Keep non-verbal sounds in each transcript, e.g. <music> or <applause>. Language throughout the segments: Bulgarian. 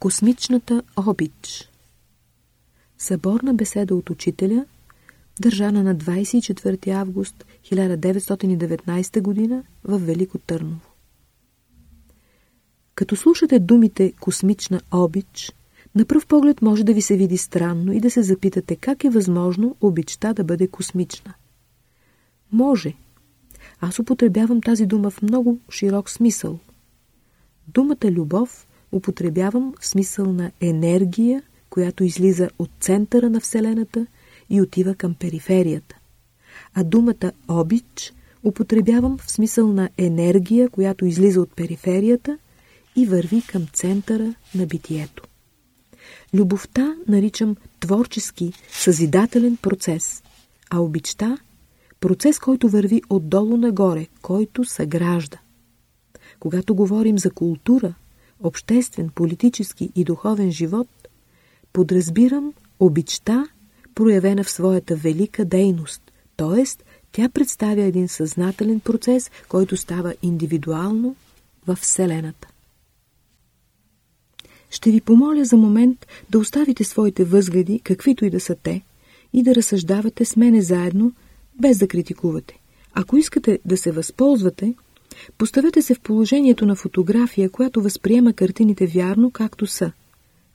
Космичната обич Съборна беседа от учителя, държана на 24 август 1919 г. в Велико Търново. Като слушате думите «космична обич», на пръв поглед може да ви се види странно и да се запитате как е възможно обичта да бъде космична. Може. Аз употребявам тази дума в много широк смисъл. Думата любов употребявам в смисъл на енергия, която излиза от центъра на Вселената и отива към периферията. А думата обич употребявам в смисъл на енергия, която излиза от периферията и върви към центъра на битието. Любовта наричам творчески, съзидателен процес, а обичта – процес, който върви отдолу нагоре, който съгражда. Когато говорим за култура, обществен, политически и духовен живот, подразбирам обичта, проявена в своята велика дейност, т.е. тя представя един съзнателен процес, който става индивидуално в Вселената. Ще ви помоля за момент да оставите своите възгледи, каквито и да са те, и да разсъждавате с мене заедно, без да критикувате. Ако искате да се възползвате, поставете се в положението на фотография, която възприема картините вярно, както са,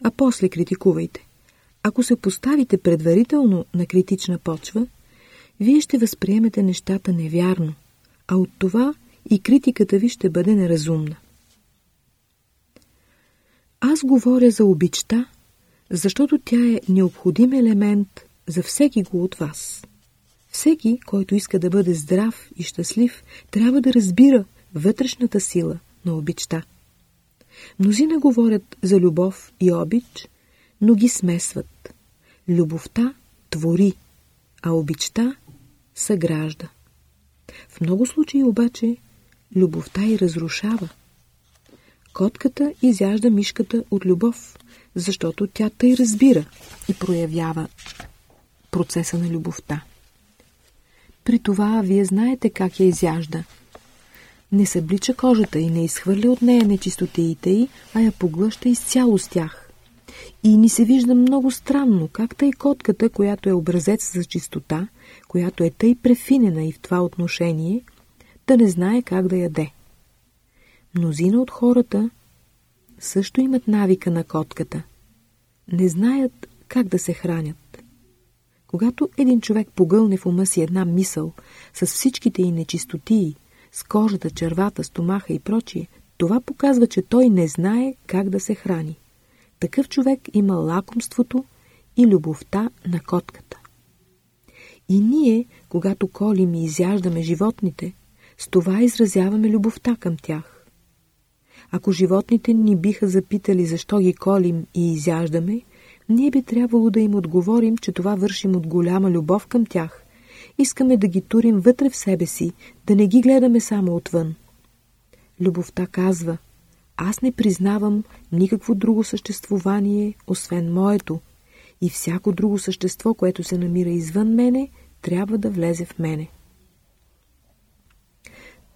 а после критикувайте. Ако се поставите предварително на критична почва, вие ще възприемете нещата невярно, а от това и критиката ви ще бъде неразумна. Аз говоря за обичта, защото тя е необходим елемент за всеки го от вас. Всеки, който иска да бъде здрав и щастлив, трябва да разбира вътрешната сила на обичта. Мнозина говорят за любов и обич, но ги смесват. Любовта твори, а обичта съгражда. В много случаи обаче любовта и разрушава. Котката изяжда мишката от любов, защото тя тъй разбира и проявява процеса на любовта. При това вие знаете как я изяжда. Не съблича кожата и не изхвърля от нея нечистотиите й, а я поглъща изцяло с тях. И ни се вижда много странно, как тъй котката, която е образец за чистота, която е тъй префинена и в това отношение, да не знае как да яде. Мнозина от хората също имат навика на котката. Не знаят как да се хранят. Когато един човек погълне в ума си една мисъл с всичките и нечистотии, с кожата, червата, стомаха и прочие, това показва, че той не знае как да се храни. Такъв човек има лакомството и любовта на котката. И ние, когато колим и изяждаме животните, с това изразяваме любовта към тях. Ако животните ни биха запитали защо ги колим и изяждаме, ние би трябвало да им отговорим, че това вършим от голяма любов към тях. Искаме да ги турим вътре в себе си, да не ги гледаме само отвън. Любовта казва, аз не признавам никакво друго съществувание, освен моето, и всяко друго същество, което се намира извън мене, трябва да влезе в мене.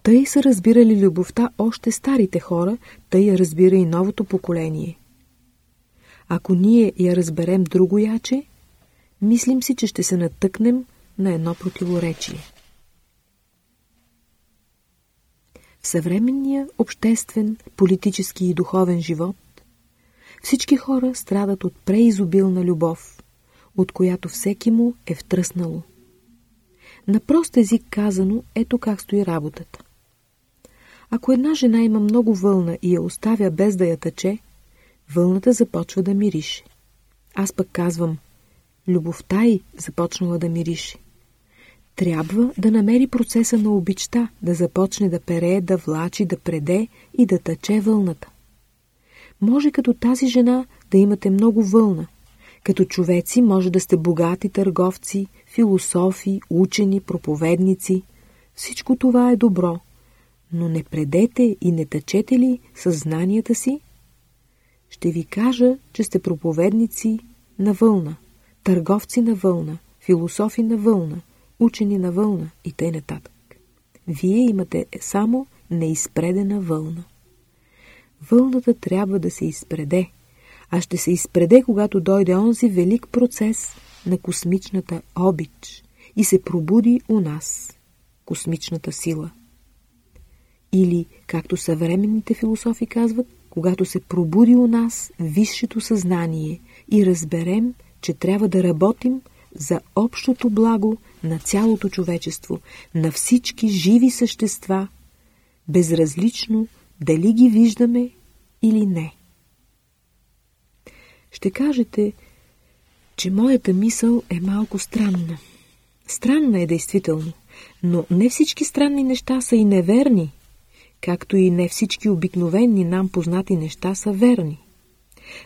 Тъй са разбирали любовта още старите хора, тъй я разбира и новото поколение. Ако ние я разберем друго яче, мислим си, че ще се натъкнем на едно противоречие. В съвременния обществен, политически и духовен живот всички хора страдат от преизобилна любов, от която всеки му е втръснало. На прост език казано, ето как стои работата. Ако една жена има много вълна и я оставя без да я тъче, вълната започва да мирише. Аз пък казвам, любовта й започнала да мирише. Трябва да намери процеса на обичта, да започне да пере, да влачи, да преде и да тъче вълната. Може като тази жена да имате много вълна. Като човеци може да сте богати търговци, философи, учени, проповедници. Всичко това е добро – но не предете и не тъчете ли съзнанията си? Ще ви кажа, че сте проповедници на вълна, търговци на вълна, философи на вълна, учени на вълна и нататък. Вие имате само неизпредена вълна. Вълната трябва да се изпреде, а ще се изпреде, когато дойде онзи велик процес на космичната обич и се пробуди у нас космичната сила. Или, както съвременните философи казват, когато се пробуди у нас висшето съзнание и разберем, че трябва да работим за общото благо на цялото човечество, на всички живи същества, безразлично дали ги виждаме или не. Ще кажете, че моята мисъл е малко странна. Странна е действително, но не всички странни неща са и неверни, както и не всички обикновени нам познати неща са верни.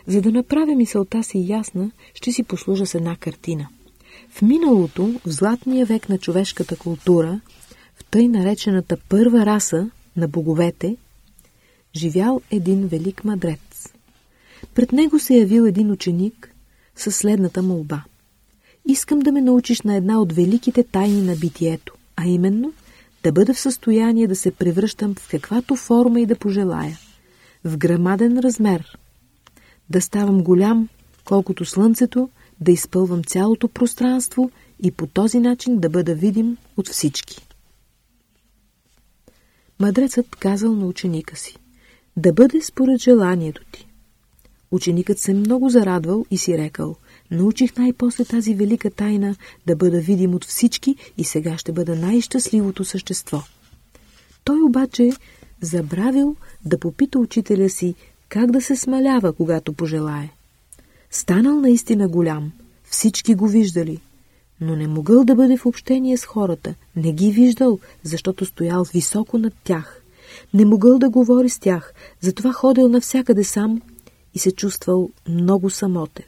За да направя мисълта си ясна, ще си послужа с една картина. В миналото, в златния век на човешката култура, в тъй наречената първа раса на боговете, живял един велик мадрец. Пред него се явил един ученик със следната молба. Искам да ме научиш на една от великите тайни на битието, а именно да бъда в състояние да се превръщам в каквато форма и да пожелая. В грамаден размер. Да ставам голям, колкото слънцето, да изпълвам цялото пространство и по този начин да бъда видим от всички. Мъдрецът казал на ученика си да бъде според желанието ти. Ученикът се много зарадвал и си рекал Научих най-после тази велика тайна да бъда видим от всички и сега ще бъда най-щастливото същество. Той обаче забравил да попита учителя си как да се смалява, когато пожелае. Станал наистина голям, всички го виждали, но не могъл да бъде в общение с хората, не ги виждал, защото стоял високо над тях. Не могъл да говори с тях, затова ходил навсякъде сам и се чувствал много самотен.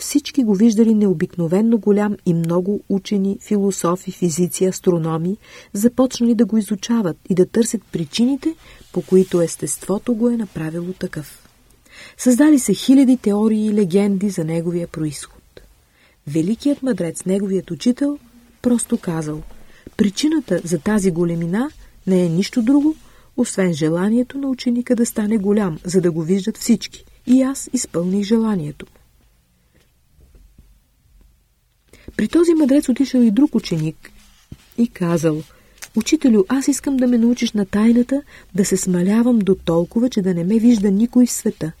Всички го виждали необикновенно голям и много учени, философи, физици, астрономи, започнали да го изучават и да търсят причините, по които естеството го е направило такъв. Създали се хиляди теории и легенди за неговия происход. Великият мъдрец, неговият учител, просто казал Причината за тази големина не е нищо друго, освен желанието на ученика да стане голям, за да го виждат всички. И аз изпълних желанието При този мъдрец отишъл и друг ученик и казал Учителю, аз искам да ме научиш на тайната да се смалявам до толкова, че да не ме вижда никой в света.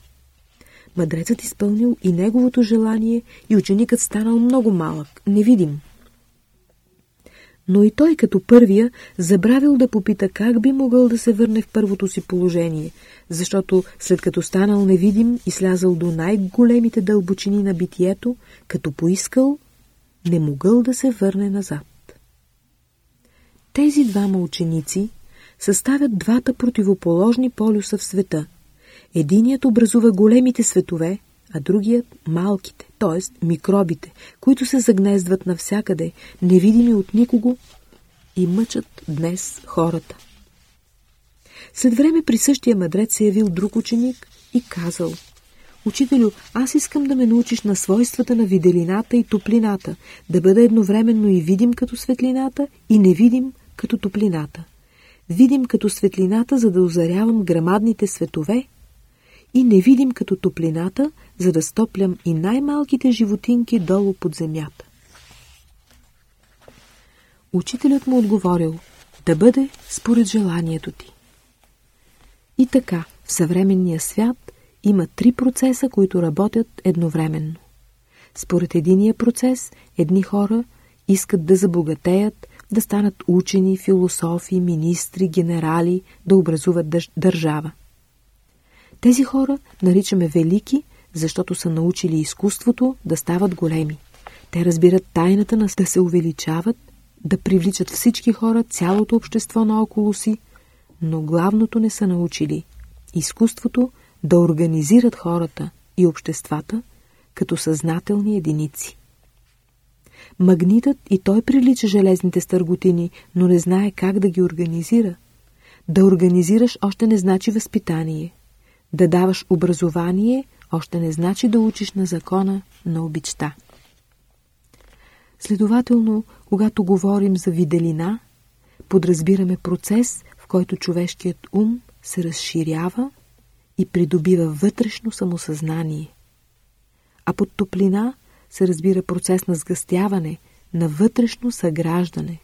Мъдрецът изпълнил и неговото желание и ученикът станал много малък, невидим. Но и той като първия забравил да попита как би могъл да се върне в първото си положение, защото след като станал невидим и слязал до най-големите дълбочини на битието, като поискал, не могъл да се върне назад. Тези двама ученици съставят двата противоположни полюса в света. Единият образува големите светове, а другият – малките, т.е. микробите, които се загнездват навсякъде, невидими от никого и мъчат днес хората. След време при същия мъдрец се явил друг ученик и казал – Учителю, аз искам да ме научиш на свойствата на виделината и топлината, да бъда едновременно и видим като светлината и невидим като топлината. Видим като светлината, за да озарявам грамадните светове и не видим като топлината, за да стоплям и най-малките животинки долу под земята. Учителят му отговорил да бъде според желанието ти. И така, в съвременния свят има три процеса, които работят едновременно. Според единия процес, едни хора искат да забогатеят, да станат учени, философи, министри, генерали, да образуват държава. Тези хора наричаме велики, защото са научили изкуството да стават големи. Те разбират тайната на да се увеличават, да привличат всички хора, цялото общество наоколо си, но главното не са научили – изкуството да организират хората и обществата като съзнателни единици. Магнитът и той прилича железните стърготини, но не знае как да ги организира. Да организираш още не значи възпитание. Да даваш образование още не значи да учиш на закона на обичта. Следователно, когато говорим за виделина, подразбираме процес, в който човешкият ум се разширява и придобива вътрешно самосъзнание, а под топлина се разбира процес на сгъстяване, на вътрешно съграждане.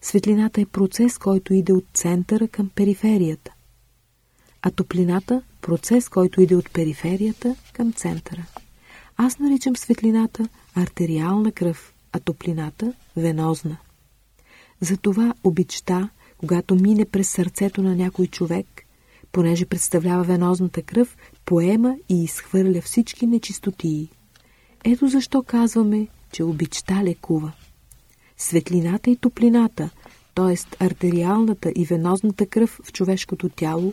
Светлината е процес, който иде от центъра към периферията, а топлината – процес, който иде от периферията към центъра. Аз наричам светлината артериална кръв, а топлината – венозна. Затова обичта, когато мине през сърцето на някой човек, понеже представлява венозната кръв, поема и изхвърля всички нечистотии. Ето защо казваме, че обичта лекува. Светлината и топлината, т.е. артериалната и венозната кръв в човешкото тяло,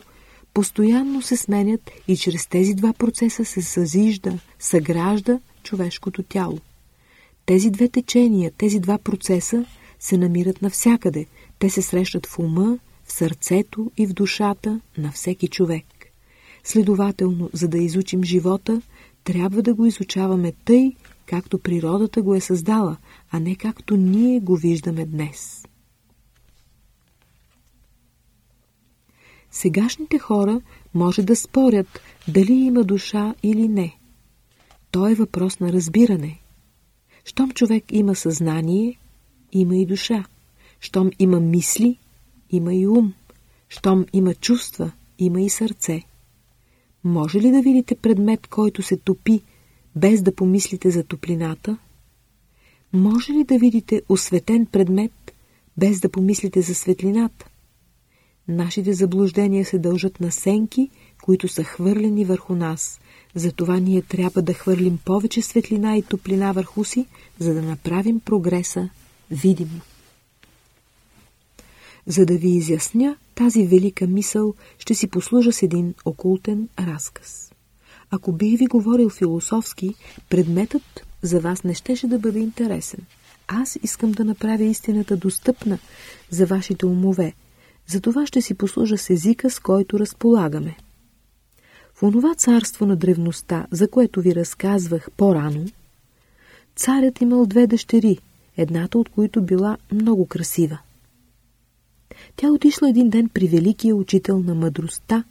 постоянно се сменят и чрез тези два процеса се съзижда, съгражда човешкото тяло. Тези две течения, тези два процеса се намират навсякъде. Те се срещат в ума, сърцето и в душата на всеки човек. Следователно, за да изучим живота, трябва да го изучаваме тъй, както природата го е създала, а не както ние го виждаме днес. Сегашните хора може да спорят дали има душа или не. То е въпрос на разбиране. Щом човек има съзнание, има и душа. Щом има мисли, има и ум. Щом има чувства, има и сърце. Може ли да видите предмет, който се топи, без да помислите за топлината? Може ли да видите осветен предмет, без да помислите за светлината? Нашите заблуждения се дължат на сенки, които са хвърлени върху нас. Затова ние трябва да хвърлим повече светлина и топлина върху си, за да направим прогреса видимо. За да ви изясня тази велика мисъл, ще си послужа с един окултен разказ. Ако бих ви говорил философски, предметът за вас не щеше да бъде интересен. Аз искам да направя истината достъпна за вашите умове. Затова ще си послужа с езика, с който разполагаме. В онова царство на древността, за което ви разказвах по-рано, царят имал две дъщери, едната от които била много красива. Тя отишла един ден при великия учител на мъдростта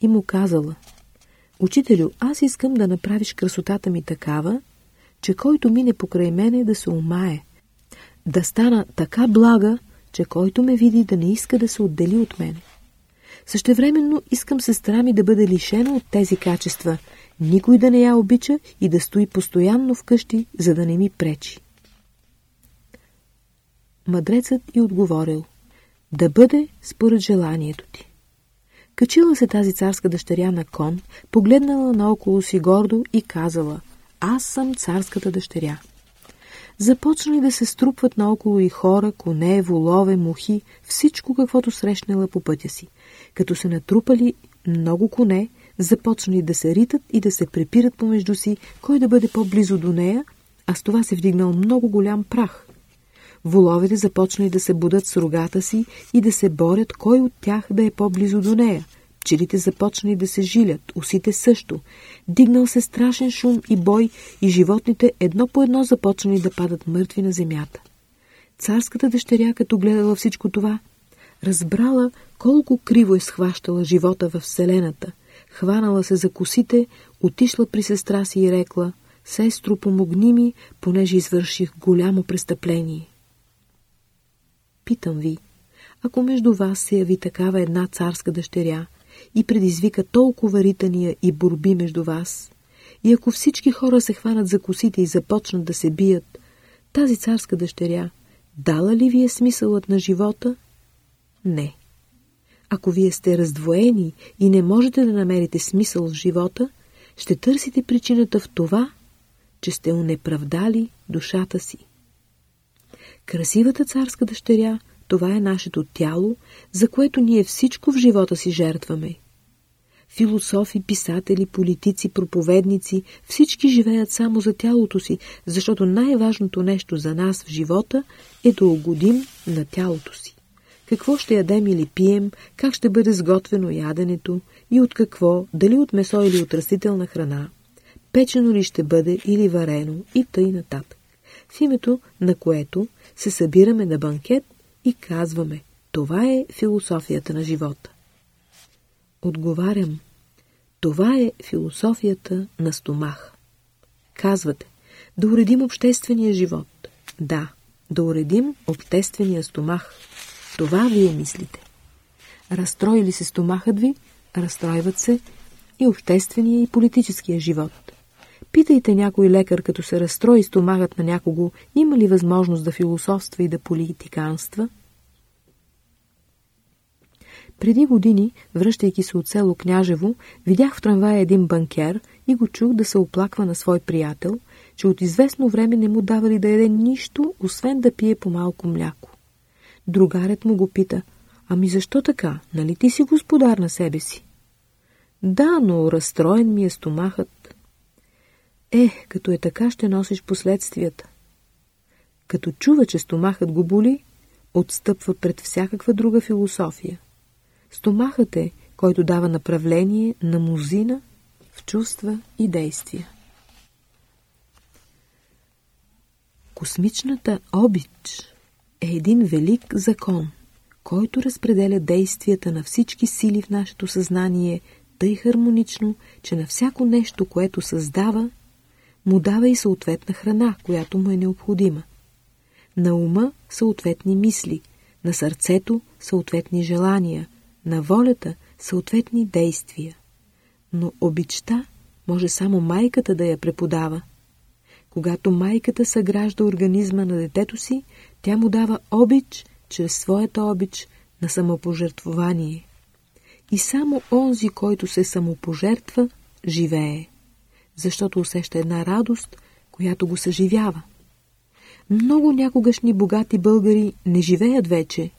и му казала «Учителю, аз искам да направиш красотата ми такава, че който мине покрай мене да се умае, да стана така блага, че който ме види да не иска да се отдели от мене. Същевременно искам сестра ми да бъде лишена от тези качества, никой да не я обича и да стои постоянно вкъщи, за да не ми пречи. Мъдрецът и отговорил да бъде според желанието ти. Качила се тази царска дъщеря на кон, погледнала наоколо си гордо и казала «Аз съм царската дъщеря». Започнали да се струпват наоколо и хора, коне, волове, мухи, всичко каквото срещнала по пътя си. Като се натрупали много коне, започнали да се ритат и да се препират помежду си, кой да бъде по-близо до нея, а с това се вдигнал много голям прах. Воловете започнали да се будат с рогата си и да се борят кой от тях да е по-близо до нея. Пчелите започнали да се жилят, усите също. Дигнал се страшен шум и бой и животните едно по едно започнали да падат мъртви на земята. Царската дъщеря, като гледала всичко това, разбрала колко криво е схващала живота в Вселената, хванала се за косите, отишла при сестра си и рекла «Сестро, помогни ми, понеже извърших голямо престъпление». Питам ви, ако между вас се яви такава една царска дъщеря и предизвика толкова ритания и борби между вас, и ако всички хора се хванат за косите и започнат да се бият, тази царска дъщеря дала ли ви е смисълът на живота? Не. Ако вие сте раздвоени и не можете да намерите смисъл в живота, ще търсите причината в това, че сте унеправдали душата си. Красивата царска дъщеря, това е нашето тяло, за което ние всичко в живота си жертваме. Философи, писатели, политици, проповедници, всички живеят само за тялото си, защото най-важното нещо за нас в живота е да угодим на тялото си. Какво ще ядем или пием, как ще бъде сготвено яденето и от какво, дали от месо или от растителна храна, печено ли ще бъде или варено и тъй нататък. В името на което се събираме на банкет и казваме «Това е философията на живота». Отговарям «Това е философията на стомаха». Казвате, да уредим обществения живот. Да, да уредим обществения стомах. Това вие мислите. Разстрои ли се стомахът ви, разстройват се и обществения и политическия живот. Питайте някой лекар, като се разстрои стомахът на някого, има ли възможност да философства и да политиканства? Преди години, връщайки се от село Княжево, видях в трамвая един банкер и го чух да се оплаква на свой приятел, че от известно време не му давали да яде нищо, освен да пие по малко мляко. Другарят му го пита, ами защо така, нали ти си господар на себе си? Да, но разстроен ми е стомахът. Е, като е така, ще носиш последствията. Като чува, че стомахът го боли, отстъпва пред всякаква друга философия. Стомахът е, който дава направление на музина в чувства и действия. Космичната обич е един велик закон, който разпределя действията на всички сили в нашето съзнание тъй хармонично, че на всяко нещо, което създава, му дава и съответна храна, която му е необходима. На ума съответни мисли, на сърцето съответни желания, на волята съответни действия. Но обичта може само майката да я преподава. Когато майката съгражда организма на детето си, тя му дава обич чрез своята обич на самопожертвование. И само онзи, който се самопожертва, живее, защото усеща една радост, която го съживява. Много някогашни богати българи не живеят вече,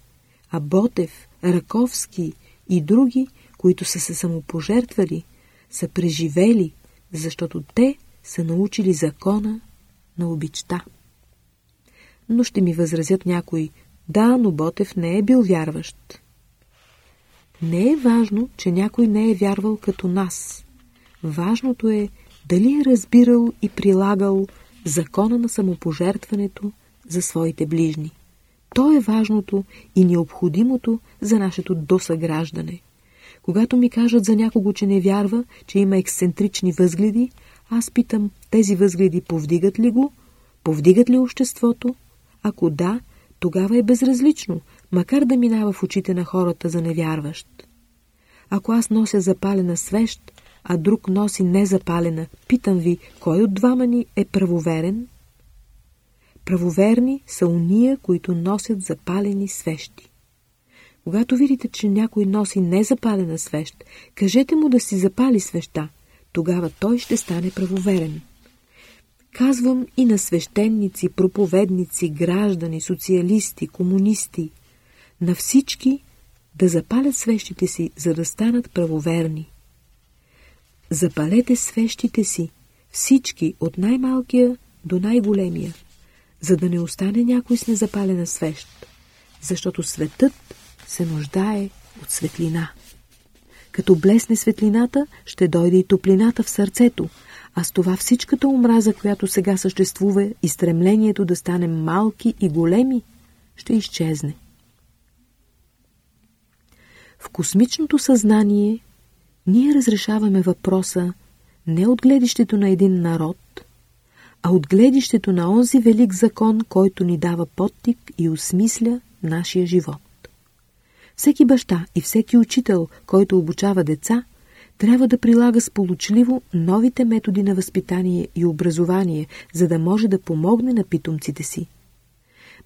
а Ботев, Раковски и други, които са се самопожертвали, са преживели, защото те са научили закона на обичта. Но ще ми възразят някои, да, но Ботев не е бил вярващ. Не е важно, че някой не е вярвал като нас. Важното е дали е разбирал и прилагал закона на самопожертването за своите ближни. То е важното и необходимото за нашето досъграждане. Когато ми кажат за някого, че не вярва, че има ексцентрични възгледи, аз питам, тези възгледи повдигат ли го? Повдигат ли обществото? Ако да, тогава е безразлично, макар да минава в очите на хората за невярващ. Ако аз нося запалена свещ, а друг носи незапалена, питам ви, кой от двама ни е правоверен? Правоверни са уния, които носят запалени свещи. Когато видите, че някой носи незапалена свещ, кажете му да си запали свеща, тогава той ще стане правоверен. Казвам и на свещеници, проповедници, граждани, социалисти, комунисти, на всички да запалят свещите си, за да станат правоверни. Запалете свещите си, всички, от най-малкия до най-големия, за да не остане някой с незапалена свещ, защото светът се нуждае от светлина. Като блесне светлината, ще дойде и топлината в сърцето, а с това всичката омраза, която сега съществува и стремлението да станем малки и големи, ще изчезне. В космичното съзнание ние разрешаваме въпроса не от гледището на един народ, а от гледището на онзи велик закон, който ни дава подтик и осмисля нашия живот. Всеки баща и всеки учител, който обучава деца, трябва да прилага сполучливо новите методи на възпитание и образование, за да може да помогне на питомците си.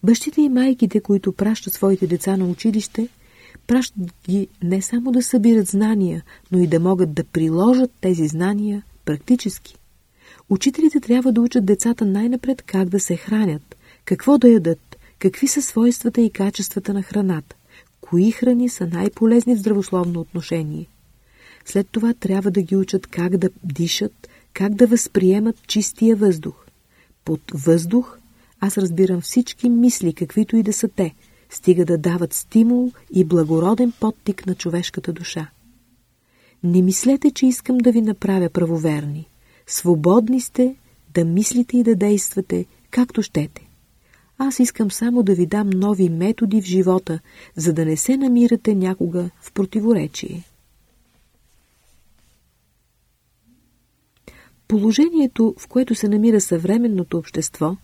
Бащите и майките, които пращат своите деца на училище, пращат ги не само да събират знания, но и да могат да приложат тези знания практически. Учителите трябва да учат децата най-напред как да се хранят, какво да ядат, какви са свойствата и качествата на храната, кои храни са най-полезни в здравословно отношение. След това трябва да ги учат как да дишат, как да възприемат чистия въздух. Под въздух аз разбирам всички мисли, каквито и да са те, стига да дават стимул и благороден подтик на човешката душа. Не мислете, че искам да ви направя правоверни. Свободни сте да мислите и да действате както щете. Аз искам само да ви дам нови методи в живота, за да не се намирате някога в противоречие. положението, в което се намира съвременното общество,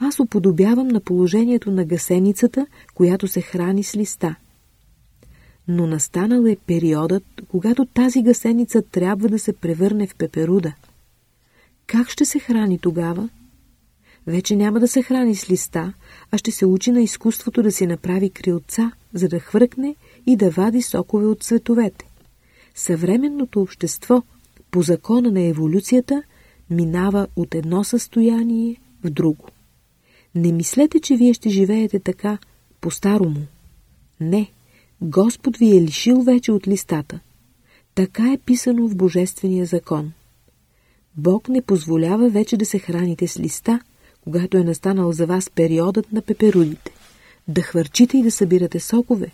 аз уподобявам на положението на гасеницата, която се храни с листа. Но настанал е периодът, когато тази гасеница трябва да се превърне в пеперуда. Как ще се храни тогава? Вече няма да се храни с листа, а ще се учи на изкуството да си направи крилца, за да хвъркне и да вади сокове от цветовете. Съвременното общество, по закона на еволюцията, минава от едно състояние в друго. Не мислете, че вие ще живеете така по-старому. Не, Господ ви е лишил вече от листата. Така е писано в Божествения закон. Бог не позволява вече да се храните с листа, когато е настанал за вас периодът на пеперудите, да хвърчите и да събирате сокове,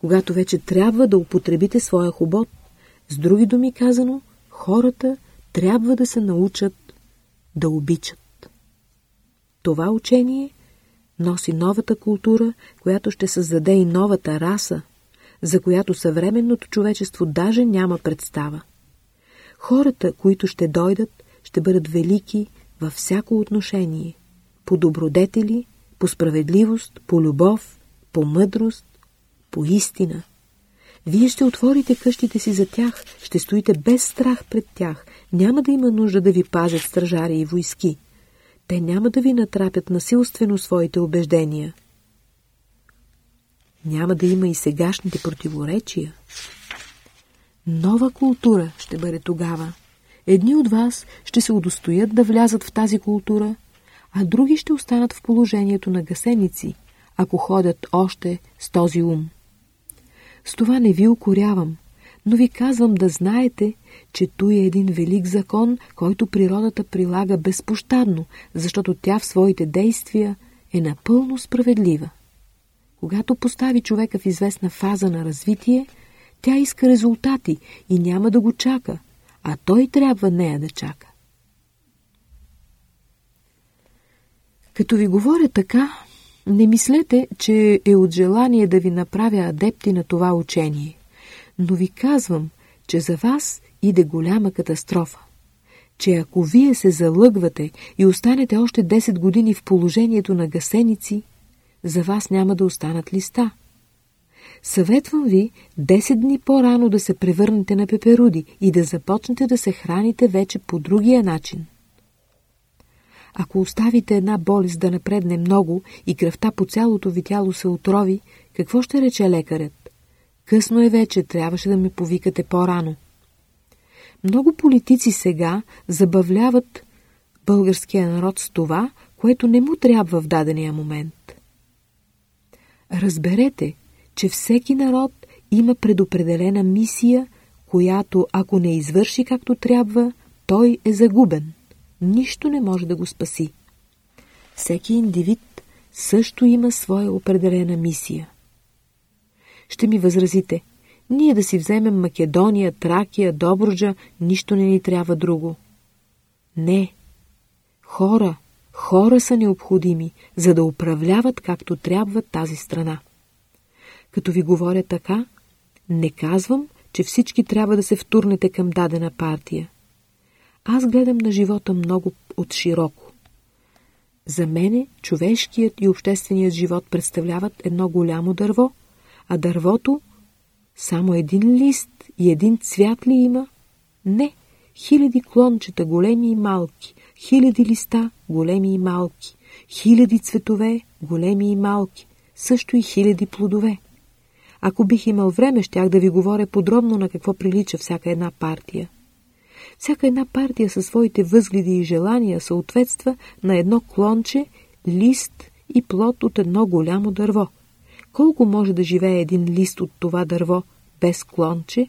когато вече трябва да употребите своя хобот. С други думи казано, хората трябва да се научат да обичат. Това учение носи новата култура, която ще създаде и новата раса, за която съвременното човечество даже няма представа. Хората, които ще дойдат, ще бъдат велики във всяко отношение по добродетели, по справедливост, по любов, по мъдрост, по истина. Вие ще отворите къщите си за тях, ще стоите без страх пред тях. Няма да има нужда да ви пазят стражари и войски. Те няма да ви натрапят насилствено своите убеждения. Няма да има и сегашните противоречия. Нова култура ще бъде тогава. Едни от вас ще се удостоят да влязат в тази култура, а други ще останат в положението на гасеници, ако ходят още с този ум. С това не ви укорявам, но ви казвам да знаете, че той е един велик закон, който природата прилага безпощадно, защото тя в своите действия е напълно справедлива. Когато постави човека в известна фаза на развитие, тя иска резултати и няма да го чака, а той трябва нея да чака. Като ви говоря така, не мислете, че е от желание да ви направя адепти на това учение, но ви казвам, че за вас иде голяма катастрофа. Че ако вие се залъгвате и останете още 10 години в положението на гасеници, за вас няма да останат листа. Съветвам ви 10 дни по-рано да се превърнете на пеперуди и да започнете да се храните вече по другия начин. Ако оставите една болест да напредне много и кръвта по цялото ви тяло се отрови, какво ще рече лекарят? Късно е вече, трябваше да ме повикате по-рано. Много политици сега забавляват българския народ с това, което не му трябва в дадения момент. Разберете, че всеки народ има предопределена мисия, която ако не извърши както трябва, той е загубен нищо не може да го спаси. Всеки индивид също има своя определена мисия. Ще ми възразите, ние да си вземем Македония, Тракия, Добруджа, нищо не ни трябва друго. Не. Хора, хора са необходими, за да управляват както трябва тази страна. Като ви говоря така, не казвам, че всички трябва да се втурнете към дадена партия. Аз гледам на живота много от широко. За мене човешкият и общественият живот представляват едно голямо дърво, а дървото само един лист и един цвят ли има? Не, хиляди клончета, големи и малки, хиляди листа, големи и малки, хиляди цветове, големи и малки, също и хиляди плодове. Ако бих имал време, щях да ви говоря подробно на какво прилича всяка една партия. Всяка една партия със своите възгледи и желания съответства на едно клонче, лист и плод от едно голямо дърво. Колко може да живее един лист от това дърво без клонче?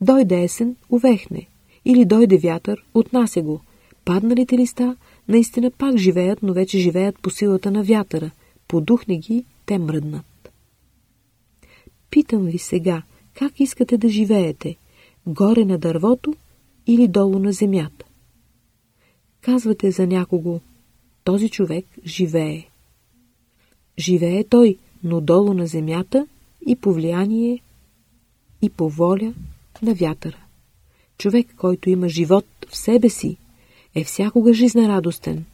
Дойде есен, увехне. Или дойде вятър, отнася го. Падналите листа наистина пак живеят, но вече живеят по силата на вятъра. Подухне ги, те мръднат. Питам ви сега, как искате да живеете? Горе на дървото или долу на земята. Казвате за някого, този човек живее. Живее той, но долу на земята и по влияние и по воля на вятъра. Човек, който има живот в себе си, е всякога жизнерадостен.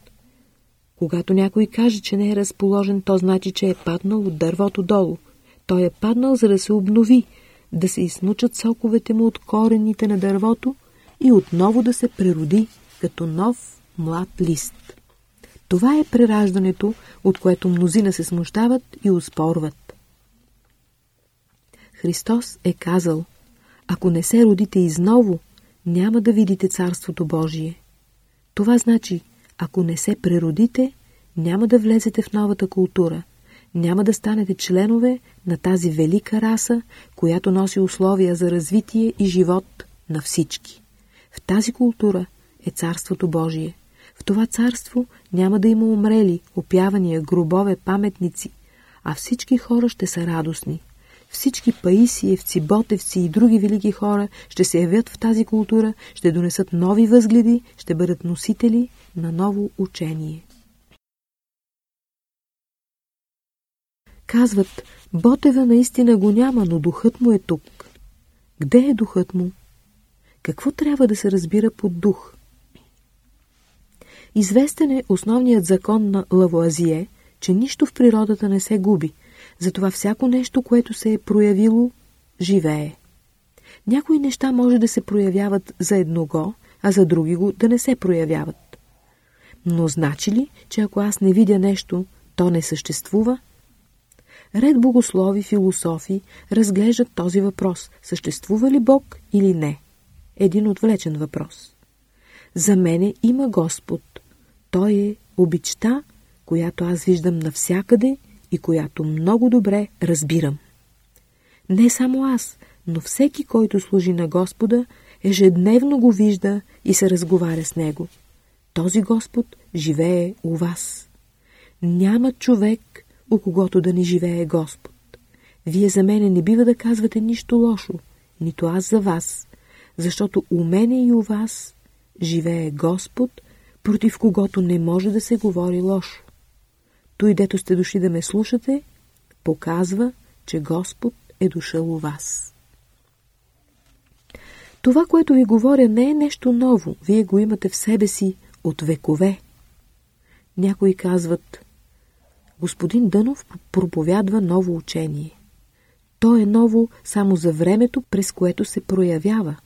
Когато някой каже, че не е разположен, то значи, че е паднал от дървото долу. Той е паднал, за да се обнови, да се измучат соковете му от корените на дървото и отново да се прероди като нов млад лист. Това е прераждането, от което мнозина се смущават и успорват. Христос е казал, ако не се родите изново, няма да видите Царството Божие. Това значи, ако не се преродите, няма да влезете в новата култура, няма да станете членове на тази велика раса, която носи условия за развитие и живот на всички. В тази култура е Царството Божие. В това царство няма да има умрели, опявания, гробове, паметници, а всички хора ще са радостни. Всички паисиевци, ботевци и други велики хора ще се явят в тази култура, ще донесат нови възгледи, ще бъдат носители на ново учение. Казват, Ботева наистина го няма, но духът му е тук. Къде е духът му? Какво трябва да се разбира под дух? Известен е основният закон на Лавуазие, че нищо в природата не се губи, затова всяко нещо, което се е проявило, живее. Някои неща може да се проявяват за едного, а за други го да не се проявяват. Но значи ли, че ако аз не видя нещо, то не съществува? Ред богослови, философи разглеждат този въпрос. Съществува ли Бог или не? Един отвлечен въпрос. За мене има Господ. Той е обичта, която аз виждам навсякъде и която много добре разбирам. Не само аз, но всеки, който служи на Господа, ежедневно го вижда и се разговаря с него. Този Господ живее у вас. Няма човек, у когото да не живее Господ. Вие за мене не бива да казвате нищо лошо, нито аз за вас, защото у мене и у вас живее Господ, против когото не може да се говори лошо. Той, дето сте дошли да ме слушате, показва, че Господ е дошъл у вас. Това, което ви говоря, не е нещо ново. Вие го имате в себе си от векове. Някои казват, господин Дънов проповядва ново учение. То е ново само за времето, през което се проявява.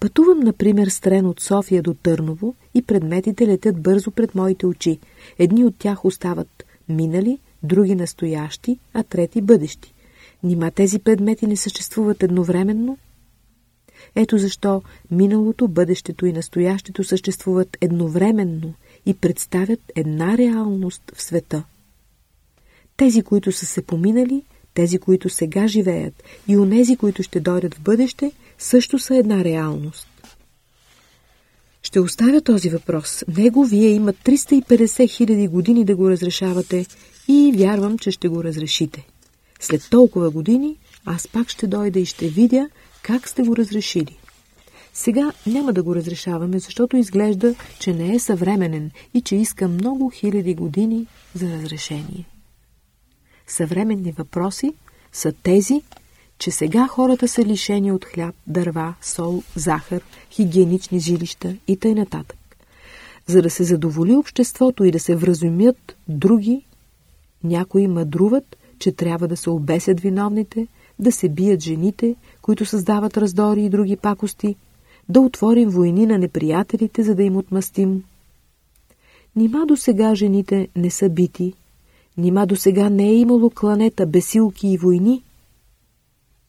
Пътувам, например, с трен от София до Търново и предметите летят бързо пред моите очи. Едни от тях остават минали, други настоящи, а трети бъдещи. Нима тези предмети не съществуват едновременно? Ето защо миналото, бъдещето и настоящето съществуват едновременно и представят една реалност в света. Тези, които са се поминали, тези, които сега живеят и онези, които ще дойдат в бъдеще, също са една реалност. Ще оставя този въпрос. Него вие има 350 хиляди години да го разрешавате и вярвам, че ще го разрешите. След толкова години аз пак ще дойда и ще видя как сте го разрешили. Сега няма да го разрешаваме, защото изглежда, че не е съвременен и че иска много хиляди години за разрешение. Съвременни въпроси са тези, че сега хората са лишени от хляб, дърва, сол, захар, хигиенични жилища и т.н. За да се задоволи обществото и да се вразумят други, някои мъдруват, че трябва да се обесят виновните, да се бият жените, които създават раздори и други пакости, да отворим войни на неприятелите, за да им отмъстим. Нима до сега жените не са бити, нима до сега не е имало кланета, бесилки и войни,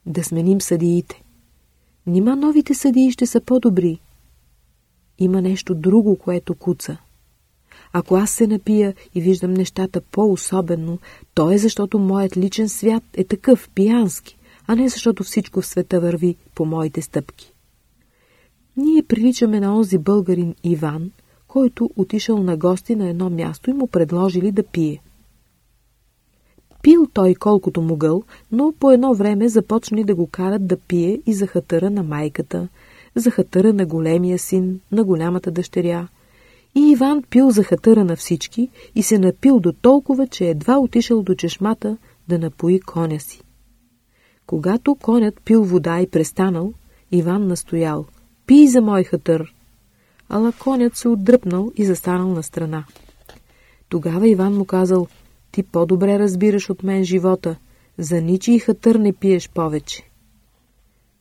да сменим съдиите. Нима новите съдии ще са по-добри. Има нещо друго, което куца. Ако аз се напия и виждам нещата по-особено, то е защото моят личен свят е такъв, пиянски, а не защото всичко в света върви по моите стъпки. Ние приличаме на онзи българин Иван, който отишъл на гости на едно място и му предложили да пие. Пил той колкото могъл, но по едно време започнали да го карат да пие и за хатъра на майката, за хатъра на големия син, на голямата дъщеря. И Иван пил за хатъра на всички и се напил до толкова, че едва отишъл до чешмата да напои коня си. Когато конят пил вода и престанал, Иван настоял. Пий за мой хатър! Ала конят се отдръпнал и застанал на страна. Тогава Иван му казал, ти по-добре разбираш от мен живота, за ничий хатър не пиеш повече.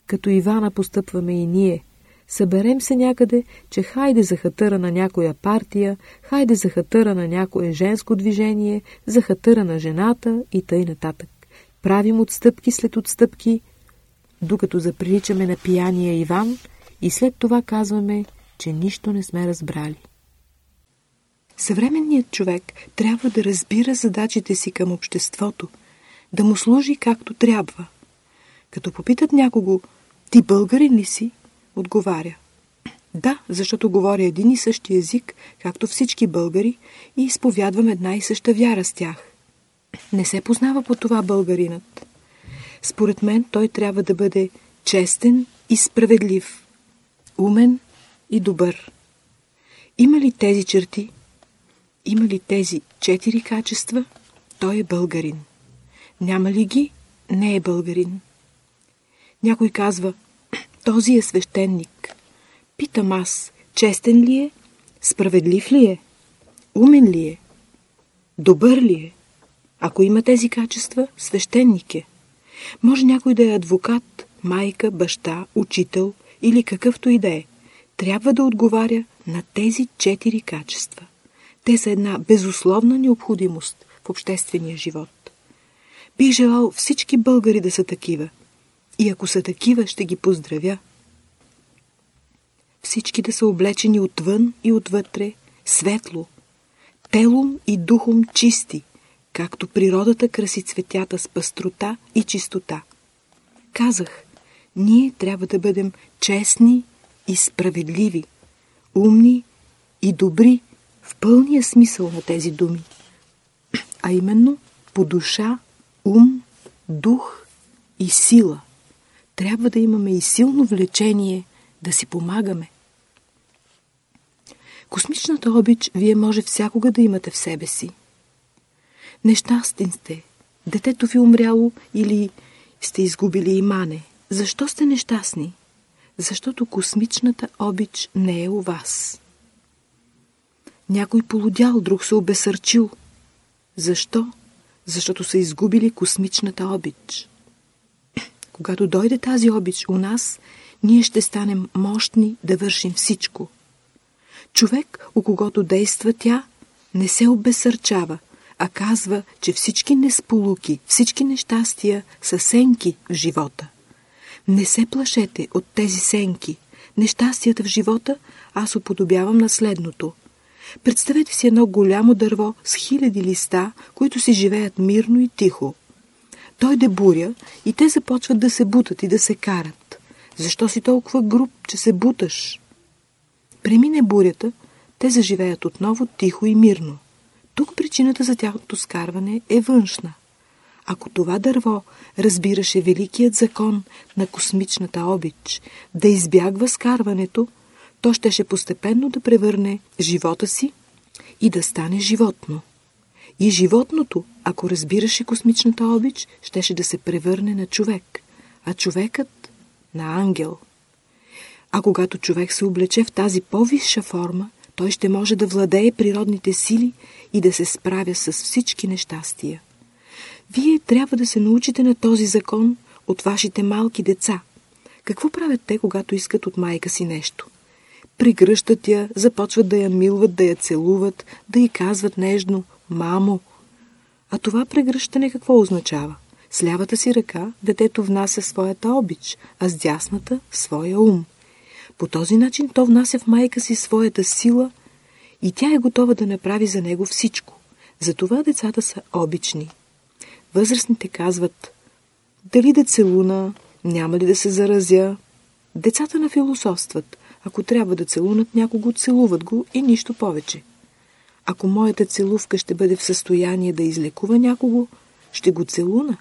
Като Ивана постъпваме и ние. Съберем се някъде, че хайде за хатъра на някоя партия, хайде за хатъра на някое женско движение, за хатъра на жената и тъй нататък. Правим отстъпки след отстъпки, докато заприличаме на пияния Иван и след това казваме, че нищо не сме разбрали. Съвременният човек трябва да разбира задачите си към обществото, да му служи както трябва. Като попитат някого, ти българин ли си? Отговаря. Да, защото говоря един и същи език, както всички българи, и изповядвам една и съща вяра с тях. Не се познава по това българинът. Според мен той трябва да бъде честен и справедлив, умен и добър. Има ли тези черти? Има ли тези четири качества? Той е българин. Няма ли ги? Не е българин. Някой казва, <clears throat> този е свещеник. Питам аз, честен ли е? Справедлив ли е? Умен ли е? Добър ли е? Ако има тези качества, свещеник е. Може някой да е адвокат, майка, баща, учител или какъвто и да е. Трябва да отговаря на тези четири качества. Те са една безусловна необходимост в обществения живот. Бих желал всички българи да са такива. И ако са такива, ще ги поздравя. Всички да са облечени отвън и отвътре, светло, телом и духом чисти, както природата краси цветята с пастрота и чистота. Казах, ние трябва да бъдем честни и справедливи, умни и добри в пълния смисъл на тези думи, а именно по душа, ум, дух и сила. Трябва да имаме и силно влечение да си помагаме. Космичната обич вие може всякога да имате в себе си. Нещастен сте. Детето ви умряло или сте изгубили имане. Защо сте нещастни? Защото космичната обич не е у вас. Някой полудял, друг се обесърчил. Защо? Защото са изгубили космичната обич. <clears throat> Когато дойде тази обич у нас, ние ще станем мощни да вършим всичко. Човек, у когото действа тя, не се обесърчава, а казва, че всички несполуки, всички нещастия са сенки в живота. Не се плашете от тези сенки. Нещастията в живота аз уподобявам на следното. Представете си едно голямо дърво с хиляди листа, които си живеят мирно и тихо. Дойде буря и те започват да се бутат и да се карат. Защо си толкова груб, че се буташ? Премине бурята, те заживеят отново тихо и мирно. Тук причината за тяхното скарване е външна. Ако това дърво разбираше великият закон на космичната обич, да избягва скарването, то щеше постепенно да превърне живота си и да стане животно. И животното, ако разбираше космичната обич, щеше да се превърне на човек, а човекът на ангел. А когато човек се облече в тази по-висша форма, той ще може да владее природните сили и да се справя с всички нещастия. Вие трябва да се научите на този закон от вашите малки деца. Какво правят те, когато искат от майка си нещо? Пригръщат я, започват да я милват, да я целуват, да й казват нежно «Мамо!» А това прегръщане какво означава? С лявата си ръка детето внася своята обич, а с дясната – своя ум. По този начин то внася в майка си своята сила и тя е готова да направи за него всичко. Затова децата са обични. Възрастните казват дали да целуна, няма ли да се заразя. Децата на философстват. Ако трябва да целунат някого, целуват го и нищо повече. Ако моята целувка ще бъде в състояние да излекува някого, ще го целуна.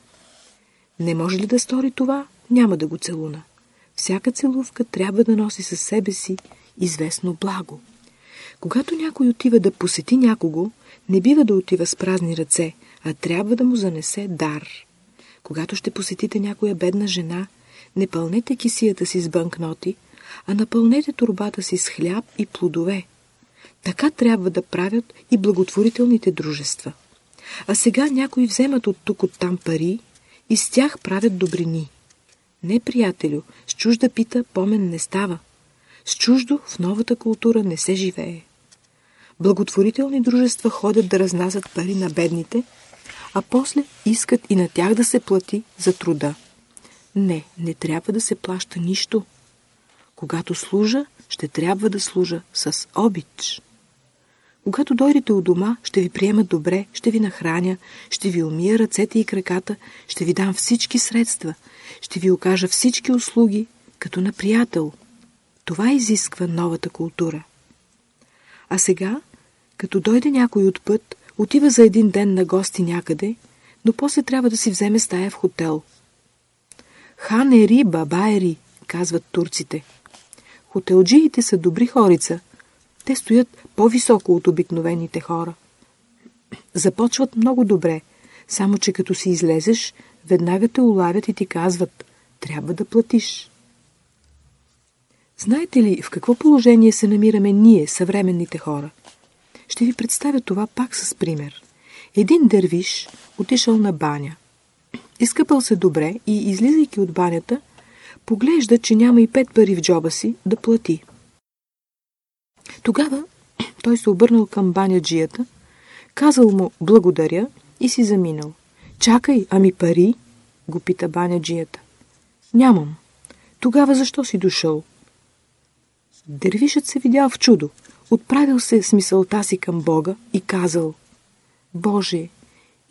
Не може ли да стори това, няма да го целуна. Всяка целувка трябва да носи със себе си известно благо. Когато някой отива да посети някого, не бива да отива с празни ръце, а трябва да му занесе дар. Когато ще посетите някоя бедна жена, Не пълнете кисията си с банкноти, а напълнете турбата си с хляб и плодове. Така трябва да правят и благотворителните дружества. А сега някои вземат от тук от там пари и с тях правят добрини. Не, приятелю, с чужда пита помен не става. С чуждо в новата култура не се живее. Благотворителни дружества ходят да разнасят пари на бедните, а после искат и на тях да се плати за труда. Не, не трябва да се плаща нищо. Когато служа, ще трябва да служа с обич. Когато дойдете у дома, ще ви приема добре, ще ви нахраня, ще ви умия ръцете и краката, ще ви дам всички средства, ще ви окажа всички услуги, като на приятел. Това изисква новата култура. А сега, като дойде някой от път, отива за един ден на гости някъде, но после трябва да си вземе стая в хотел. Хан ери, баба ери, казват турците. Хотелджиите са добри хорица. Те стоят по-високо от обикновените хора. Започват много добре, само че като си излезеш, веднага те улавят и ти казват «Трябва да платиш». Знаете ли в какво положение се намираме ние, съвременните хора? Ще ви представя това пак с пример. Един дървиш отишъл на баня. Изкъпал се добре и, излизайки от банята, поглежда, че няма и пет пари в джоба си да плати. Тогава <clears throat> той се обърнал към баняджията, казал му благодаря и си заминал. Чакай, ами пари? го пита баняджията. Нямам. Тогава защо си дошъл? Дервишът се видял в чудо. Отправил се с мисълта си към Бога и казал Боже,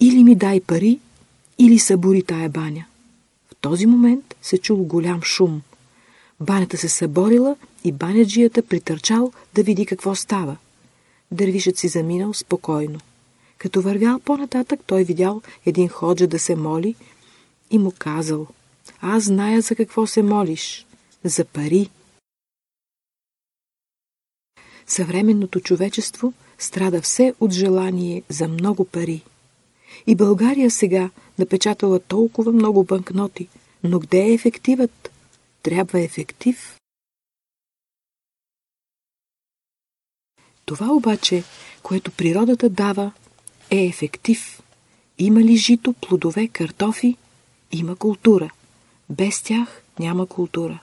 или ми дай пари, или събори тая баня. В този момент се чул голям шум. Банята се съборила и баняджията притърчал да види какво става. Дървишът си заминал спокойно. Като вървял по-нататък, той видял един ходжа да се моли и му казал Аз зная за какво се молиш. За пари. Съвременното човечество страда все от желание за много пари. И България сега напечатала толкова много банкноти, но къде е ефективът? Трябва ефектив. Това обаче, което природата дава, е ефектив. Има ли жито, плодове, картофи? Има култура. Без тях няма култура.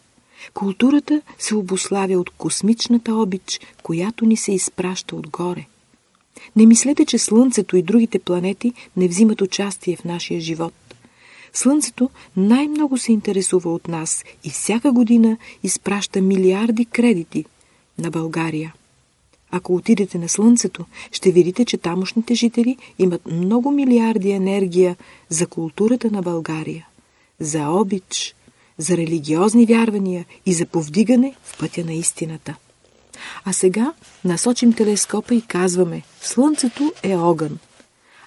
Културата се обославя от космичната обич, която ни се изпраща отгоре. Не мислете, че Слънцето и другите планети не взимат участие в нашия живот. Слънцето най-много се интересува от нас и всяка година изпраща милиарди кредити на България. Ако отидете на Слънцето, ще видите, че тамошните жители имат много милиарди енергия за културата на България, за обич, за религиозни вярвания и за повдигане в пътя на истината. А сега насочим телескопа и казваме Слънцето е огън.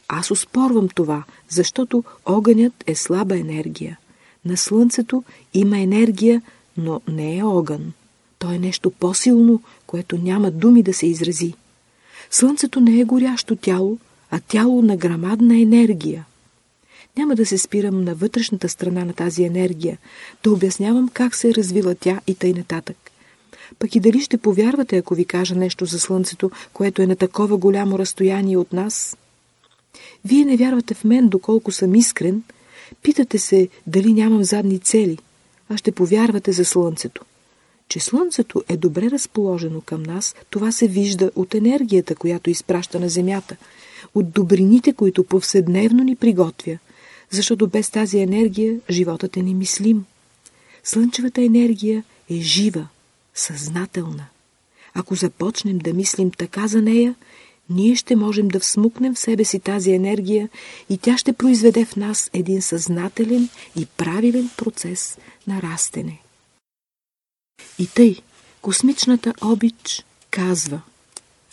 Аз успорвам това, защото огънят е слаба енергия. На Слънцето има енергия, но не е огън. То е нещо по-силно, което няма думи да се изрази. Слънцето не е горящо тяло, а тяло на грамадна енергия. Няма да се спирам на вътрешната страна на тази енергия, да обяснявам как се е развила тя и тъй нататък. Пък и дали ще повярвате, ако ви кажа нещо за Слънцето, което е на такова голямо разстояние от нас? Вие не вярвате в мен, доколко съм искрен, питате се дали нямам задни цели, а ще повярвате за Слънцето. Че Слънцето е добре разположено към нас, това се вижда от енергията, която изпраща на Земята, от добрините, които повседневно ни приготвя, защото без тази енергия животът е немислим. Слънчевата енергия е жива, съзнателна. Ако започнем да мислим така за нея, ние ще можем да всмукнем в себе си тази енергия и тя ще произведе в нас един съзнателен и правилен процес на растене. И тъй, космичната обич казва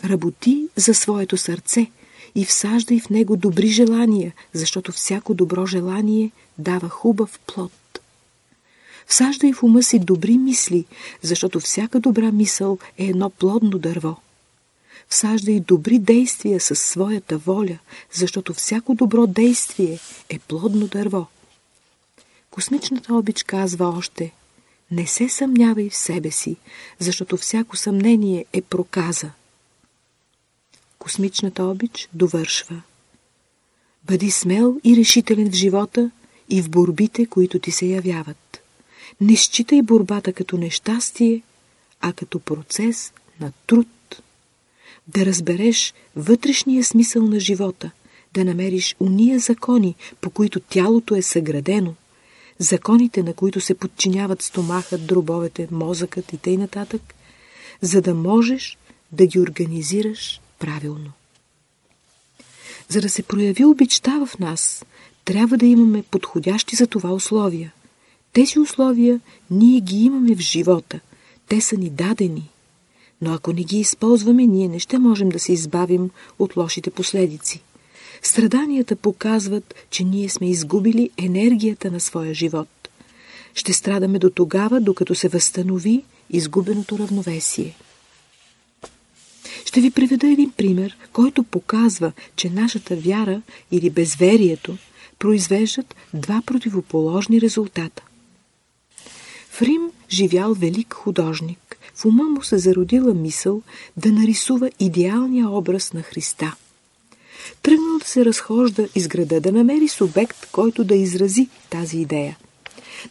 Работи за своето сърце и всаждай в него добри желания, защото всяко добро желание дава хубав плод. Всаждай в ума си добри мисли, защото всяка добра мисъл е едно плодно дърво. Всаждай добри действия със своята воля, защото всяко добро действие е плодно дърво. Космичната обич казва още Не се съмнявай в себе си, защото всяко съмнение е проказа. Космичната обич довършва Бъди смел и решителен в живота и в борбите, които ти се явяват. Не считай борбата като нещастие, а като процес на труд. Да разбереш вътрешния смисъл на живота, да намериш уния закони, по които тялото е съградено, законите, на които се подчиняват стомахът, дробовете, мозъкът и т.н., нататък, за да можеш да ги организираш правилно. За да се прояви обичта в нас, трябва да имаме подходящи за това условия. Тези условия ние ги имаме в живота. Те са ни дадени. Но ако не ги използваме, ние не ще можем да се избавим от лошите последици. Страданията показват, че ние сме изгубили енергията на своя живот. Ще страдаме до тогава, докато се възстанови изгубеното равновесие. Ще ви приведа един пример, който показва, че нашата вяра или безверието произвеждат два противоположни резултата. В Рим живял велик художник. В ума му се зародила мисъл да нарисува идеалния образ на Христа. Тръгнал да се разхожда из града, да намери субект, който да изрази тази идея.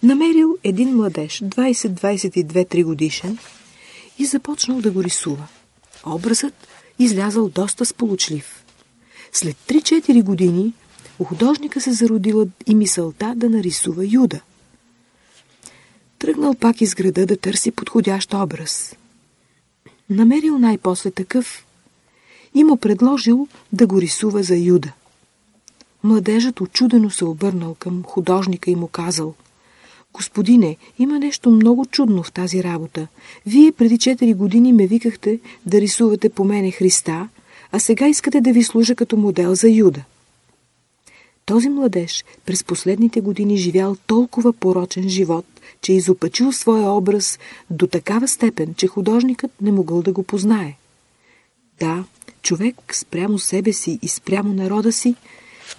Намерил един младеж, 20-22-3 годишен, и започнал да го рисува. Образът излязал доста сполучлив. След 3-4 години у художника се зародила и мисълта да нарисува Юда. Тръгнал пак из града да търси подходящ образ. Намерил най-после такъв и му предложил да го рисува за Юда. Младежът очудено се обърнал към художника и му казал Господине, има нещо много чудно в тази работа. Вие преди 4 години ме викахте да рисувате по мене Христа, а сега искате да ви служа като модел за Юда. Този младеж през последните години живял толкова порочен живот, че изопачил своя образ до такава степен, че художникът не могъл да го познае. Да, човек спрямо себе си и спрямо народа си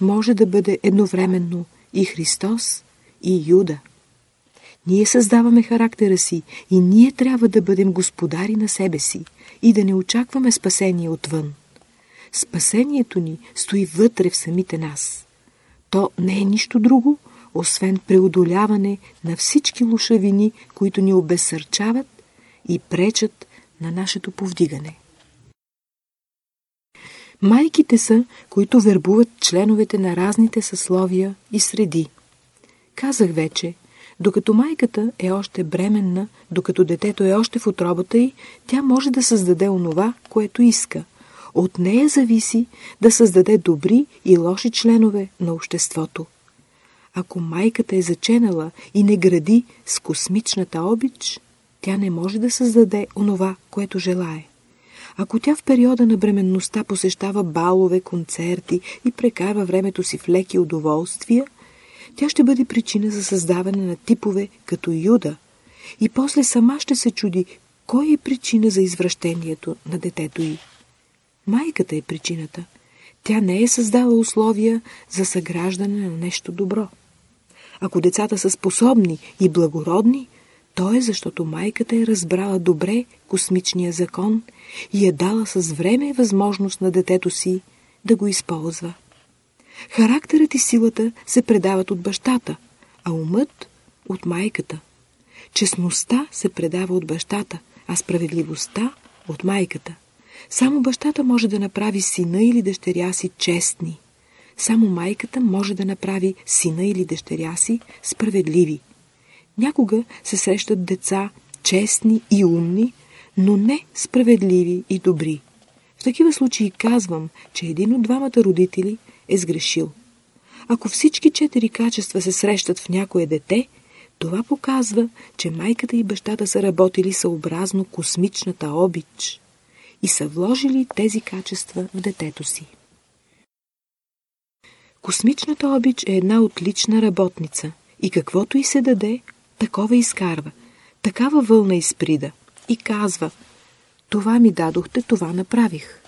може да бъде едновременно и Христос, и Юда. Ние създаваме характера си и ние трябва да бъдем господари на себе си и да не очакваме спасение отвън. Спасението ни стои вътре в самите нас. То не е нищо друго, освен преодоляване на всички лошавини, които ни обесърчават и пречат на нашето повдигане. Майките са, които вербуват членовете на разните съсловия и среди. Казах вече, докато майката е още бременна, докато детето е още в отробата й, тя може да създаде онова, което иска. От нея зависи да създаде добри и лоши членове на обществото. Ако майката е заченала и не гради с космичната обич, тя не може да създаде онова, което желае. Ако тя в периода на бременността посещава балове, концерти и прекарва времето си в леки удоволствия, тя ще бъде причина за създаване на типове като Юда и после сама ще се чуди кой е причина за извращението на детето й. Майката е причината. Тя не е създала условия за съграждане на нещо добро. Ако децата са способни и благородни, то е защото майката е разбрала добре космичния закон и е дала с време възможност на детето си да го използва. Характерът и силата се предават от бащата, а умът – от майката. Честността се предава от бащата, а справедливостта – от майката. Само бащата може да направи сина или дъщеря си честни. Само майката може да направи сина или дъщеря си справедливи. Някога се срещат деца честни и умни, но не справедливи и добри. В такива случаи казвам, че един от двамата родители е сгрешил. Ако всички четири качества се срещат в някое дете, това показва, че майката и бащата са работили съобразно космичната обич и са вложили тези качества в детето си. Космичната обич е една отлична работница и каквото и се даде, такова изкарва, такава вълна изприда и казва «Това ми дадохте, това направих».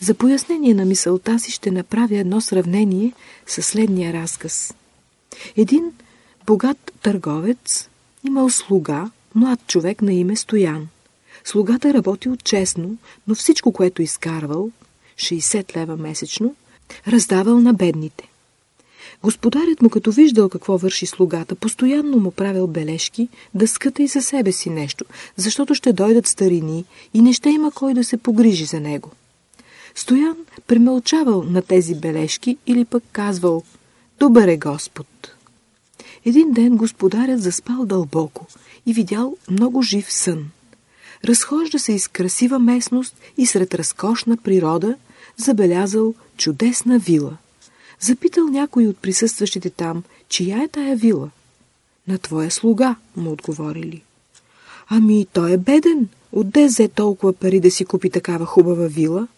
За пояснение на мисълта си ще направя едно сравнение със следния разказ. Един Богат търговец имал слуга, млад човек на име Стоян. Слугата работил честно, но всичко, което изкарвал, 60 лева месечно, раздавал на бедните. Господарят му, като виждал какво върши слугата, постоянно му правил бележки да скъта и за себе си нещо, защото ще дойдат старини и не ще има кой да се погрижи за него. Стоян премълчавал на тези бележки или пък казвал «Добър е Господ». Един ден господарят заспал дълбоко и видял много жив сън. Разхожда се из красива местност и сред разкошна природа забелязал чудесна вила. Запитал някой от присъстващите там, чия е тая вила. На твоя слуга, му отговорили. Ами, той е беден. Отде взе толкова пари да си купи такава хубава вила?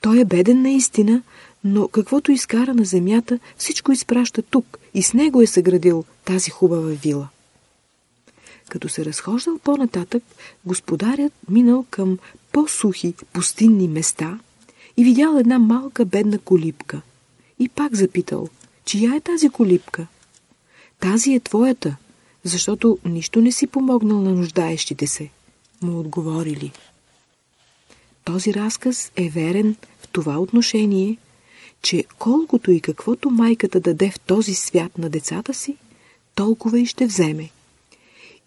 Той е беден наистина, но каквото изкара на земята, всичко изпраща тук и с него е съградил тази хубава вила. Като се разхождал по-нататък, господарят минал към по-сухи пустинни места и видял една малка бедна колипка. И пак запитал, чия е тази колипка? Тази е твоята, защото нищо не си помогнал на нуждаещите се, му отговорили. Този разказ е верен в това отношение, че колкото и каквото майката даде в този свят на децата си, толкова и ще вземе.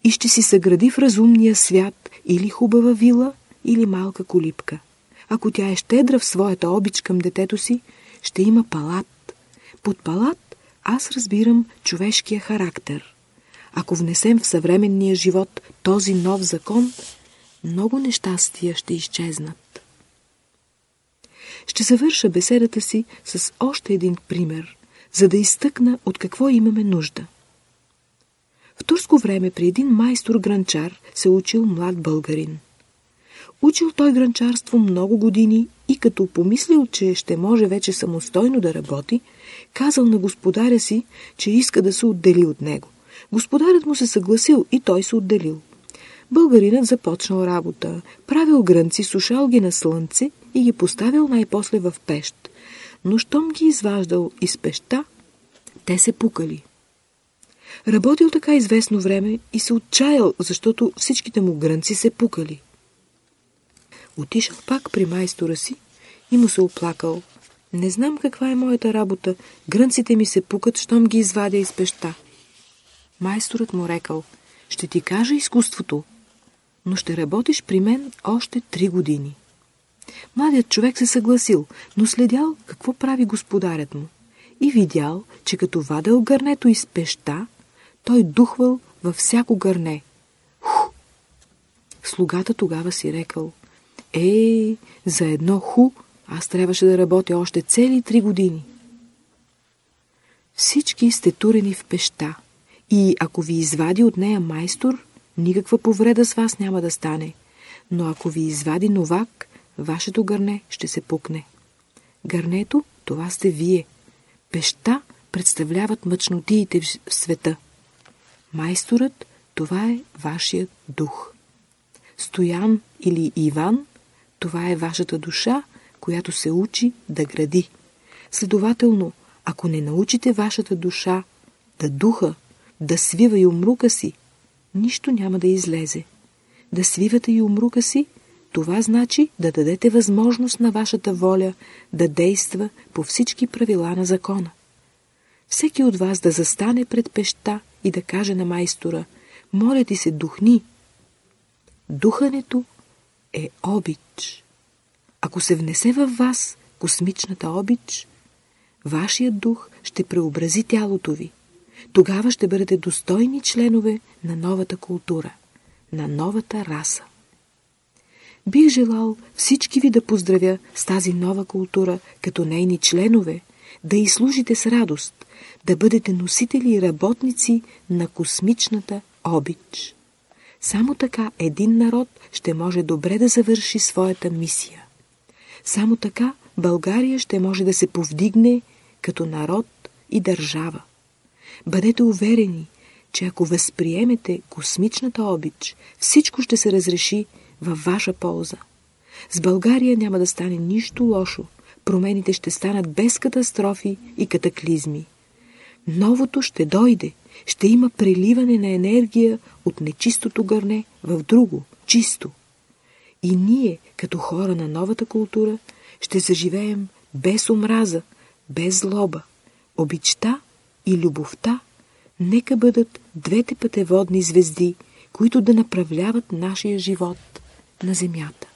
И ще си съгради в разумния свят или хубава вила, или малка колипка. Ако тя е щедра в своята обич към детето си, ще има палат. Под палат аз разбирам човешкия характер. Ако внесем в съвременния живот този нов закон, много нещастия ще изчезнат. Ще завърша беседата си с още един пример, за да изтъкна от какво имаме нужда. В турско време при един майстор-гранчар се учил млад българин. Учил той гранчарство много години и като помислил, че ще може вече самостойно да работи, казал на господаря си, че иска да се отдели от него. Господарят му се съгласил и той се отделил. Българинът започнал работа, правил грънци, сушал ги на слънце и ги поставил най-после в пещ. Но щом ги изваждал из пеща, те се пукали. Работил така известно време и се отчаял, защото всичките му грънци се пукали. Отишъл пак при майстора си и му се оплакал. Не знам каква е моята работа. Грънците ми се пукат, щом ги извадя из пеща. Майсторът му рекал, ще ти кажа изкуството, но ще работиш при мен още три години. Младият човек се съгласил, но следял какво прави господарят му и видял, че като вадел гърнето из пеща, той духвал във всяко гърне. Ху! Слугата тогава си рекал, е, за едно ху аз трябваше да работя още цели три години. Всички сте турени в пеща и ако ви извади от нея майстор, никаква повреда с вас няма да стане. Но ако ви извади новак, вашето гърне ще се пукне. Гърнето, това сте вие. Пеща представляват мъчнотиите в света. Майсторът, това е вашият дух. Стоян или Иван, това е вашата душа, която се учи да гради. Следователно, ако не научите вашата душа да духа, да свива и умрука си, нищо няма да излезе. Да свивате и умрука си, това значи да дадете възможност на вашата воля да действа по всички правила на закона. Всеки от вас да застане пред пеща и да каже на майстора, моля ти се, духни. Духането е обич. Ако се внесе във вас космичната обич, вашият дух ще преобрази тялото ви. Тогава ще бъдете достойни членове на новата култура, на новата раса. Бих желал всички ви да поздравя с тази нова култура като нейни членове, да и служите с радост, да бъдете носители и работници на космичната обич. Само така един народ ще може добре да завърши своята мисия. Само така България ще може да се повдигне като народ и държава. Бъдете уверени, че ако възприемете космичната обич, всичко ще се разреши във ваша полза. С България няма да стане нищо лошо. Промените ще станат без катастрофи и катаклизми. новото ще дойде. Ще има преливане на енергия от нечистото гърне в друго, чисто. И ние, като хора на новата култура, ще заживеем без омраза, без злоба. Обичта и любовта нека бъдат двете пътеводни звезди, които да направляват нашия живот на земята.